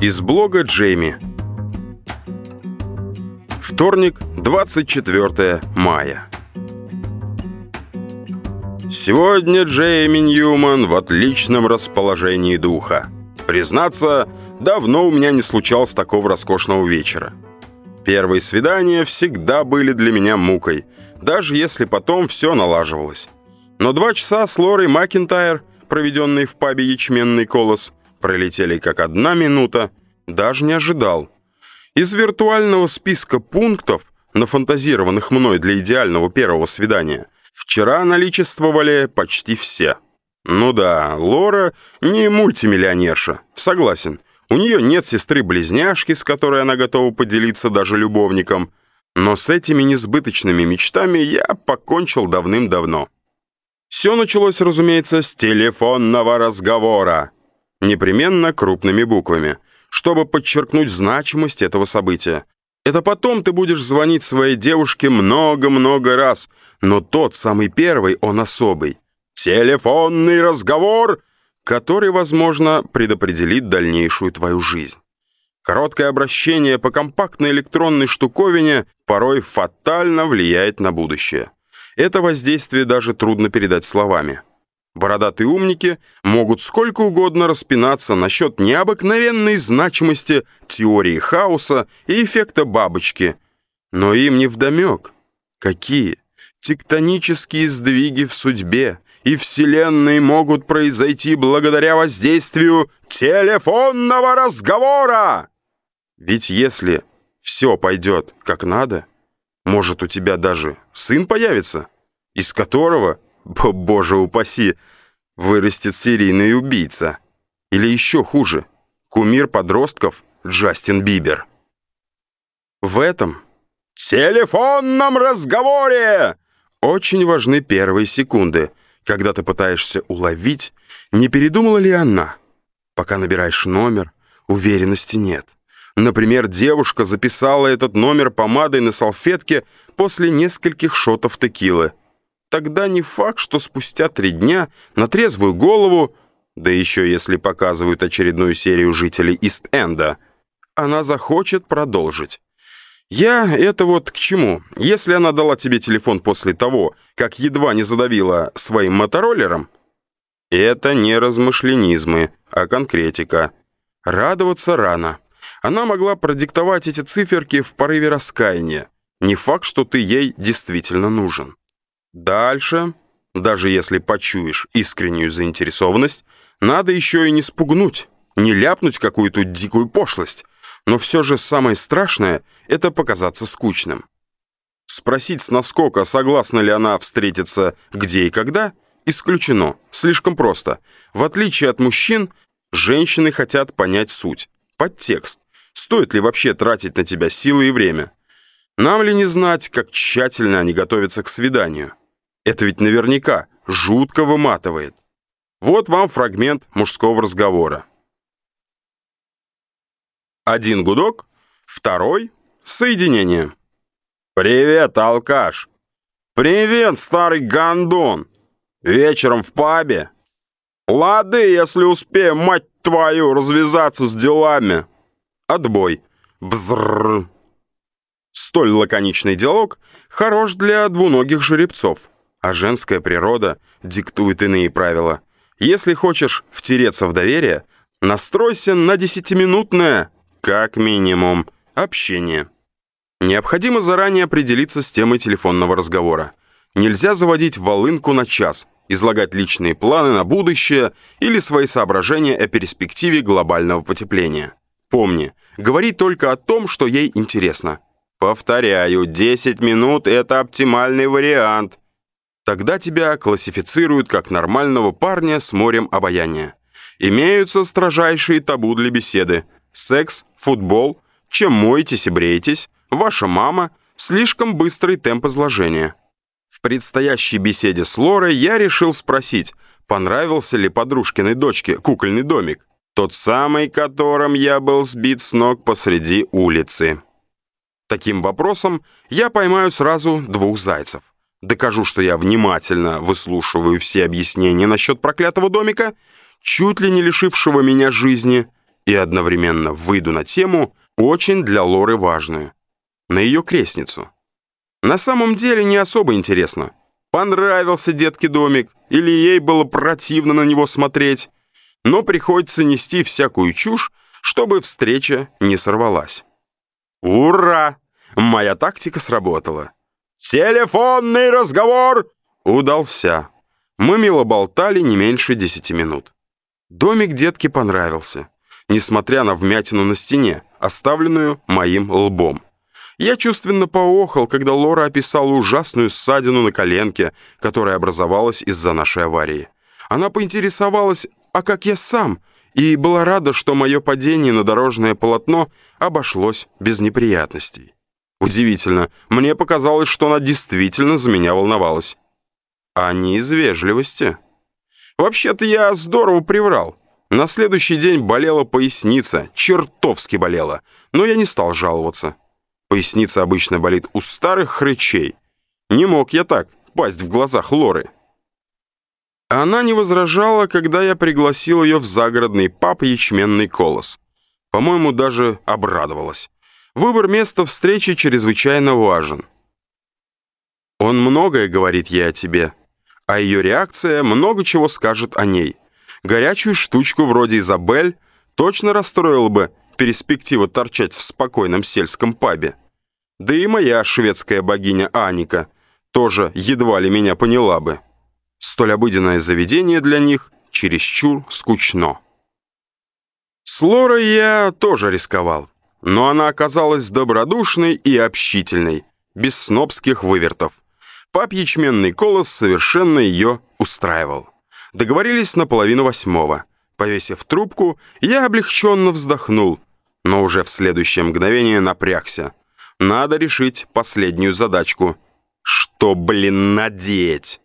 Из блога Джейми. Вторник, 24 мая. Сегодня Джейми Ньюман в отличном расположении духа. Признаться, давно у меня не случалось такого роскошного вечера. Первые свидания всегда были для меня мукой, даже если потом все налаживалось. Но два часа с Лорой Макинтайр, проведенные в пабе «Ячменный колос», пролетели как одна минута, даже не ожидал. Из виртуального списка пунктов, нафантазированных мной для идеального первого свидания, вчера наличествовали почти все. Ну да, Лора не мультимиллионерша, согласен. У нее нет сестры-близняшки, с которой она готова поделиться даже любовником. Но с этими несбыточными мечтами я покончил давным-давно. Все началось, разумеется, с телефонного разговора непременно крупными буквами, чтобы подчеркнуть значимость этого события. Это потом ты будешь звонить своей девушке много-много раз, но тот самый первый, он особый. Телефонный разговор, который, возможно, предопределит дальнейшую твою жизнь. Короткое обращение по компактной электронной штуковине порой фатально влияет на будущее. Это воздействие даже трудно передать словами. Бородатые умники могут сколько угодно распинаться насчет необыкновенной значимости теории хаоса и эффекта бабочки, но им не вдомек, какие тектонические сдвиги в судьбе и Вселенной могут произойти благодаря воздействию телефонного разговора. Ведь если все пойдет как надо, может, у тебя даже сын появится, из которого боже упаси, вырастет серийный убийца. Или еще хуже, кумир подростков Джастин Бибер. В этом телефонном разговоре очень важны первые секунды, когда ты пытаешься уловить, не передумала ли она. Пока набираешь номер, уверенности нет. Например, девушка записала этот номер помадой на салфетке после нескольких шотов текилы тогда не факт, что спустя три дня на трезвую голову, да еще если показывают очередную серию жителей Ист-Энда, она захочет продолжить. Я это вот к чему? Если она дала тебе телефон после того, как едва не задавила своим мотороллером, это не размышленизмы, а конкретика. Радоваться рано. Она могла продиктовать эти циферки в порыве раскаяния. Не факт, что ты ей действительно нужен. Дальше, даже если почуешь искреннюю заинтересованность, надо еще и не спугнуть, не ляпнуть какую-то дикую пошлость. Но все же самое страшное — это показаться скучным. Спросить с наскока, согласна ли она встретиться где и когда, исключено, слишком просто. В отличие от мужчин, женщины хотят понять суть, подтекст. Стоит ли вообще тратить на тебя силы и время? Нам ли не знать, как тщательно они готовятся к свиданию? Это ведь наверняка жутко выматывает. Вот вам фрагмент мужского разговора. Один гудок, второй — соединение. «Привет, алкаш!» «Привет, старый гандон!» «Вечером в пабе?» «Лады, если успеем, мать твою, развязаться с делами!» «Отбой!» «Бзрррр!» Столь лаконичный диалог хорош для двуногих жеребцов а женская природа диктует иные правила. Если хочешь втереться в доверие, настройся на десятиминутное, как минимум, общение. Необходимо заранее определиться с темой телефонного разговора. Нельзя заводить волынку на час, излагать личные планы на будущее или свои соображения о перспективе глобального потепления. Помни, говори только о том, что ей интересно. Повторяю, 10 минут – это оптимальный вариант – Тогда тебя классифицируют как нормального парня с морем обаяния. Имеются строжайшие табу для беседы. Секс, футбол, чем моетесь и бреетесь, ваша мама, слишком быстрый темп изложения. В предстоящей беседе с Лорой я решил спросить, понравился ли подружкиной дочке кукольный домик, тот самый, которым я был сбит с ног посреди улицы. Таким вопросом я поймаю сразу двух зайцев докажу, что я внимательно выслушиваю все объяснения насчет проклятого домика, чуть ли не лишившего меня жизни, и одновременно выйду на тему, очень для Лоры важную. На ее крестницу. На самом деле не особо интересно. Понравился детке домик, или ей было противно на него смотреть, но приходится нести всякую чушь, чтобы встреча не сорвалась. Ура! Моя тактика сработала. Телефонный разговор удался. Мы мило болтали не меньше десяти минут. Домик детке понравился, несмотря на вмятину на стене, оставленную моим лбом. Я чувственно поохал, когда Лора описала ужасную ссадину на коленке, которая образовалась из-за нашей аварии. Она поинтересовалась, а как я сам, и была рада, что мое падение на дорожное полотно обошлось без неприятностей. Удивительно, мне показалось, что она действительно за меня волновалась. А не из вежливости. Вообще-то я здорово приврал. На следующий день болела поясница, чертовски болела, но я не стал жаловаться. Поясница обычно болит у старых хрычей. Не мог я так пасть в глазах Лоры. Она не возражала, когда я пригласил ее в загородный пап ячменный колос. По-моему, даже обрадовалась. Выбор места встречи чрезвычайно важен. Он многое говорит ей о тебе, а ее реакция много чего скажет о ней. Горячую штучку вроде Изабель точно расстроила бы перспектива торчать в спокойном сельском пабе. Да и моя шведская богиня Аника тоже едва ли меня поняла бы. Столь обыденное заведение для них чересчур скучно. С Лорой я тоже рисковал, но она оказалась добродушной и общительной, без снобских вывертов. Пап ячменный колос совершенно ее устраивал. Договорились на половину восьмого. Повесив трубку, я облегченно вздохнул, но уже в следующее мгновение напрягся. Надо решить последнюю задачку. Что, блин, надеть?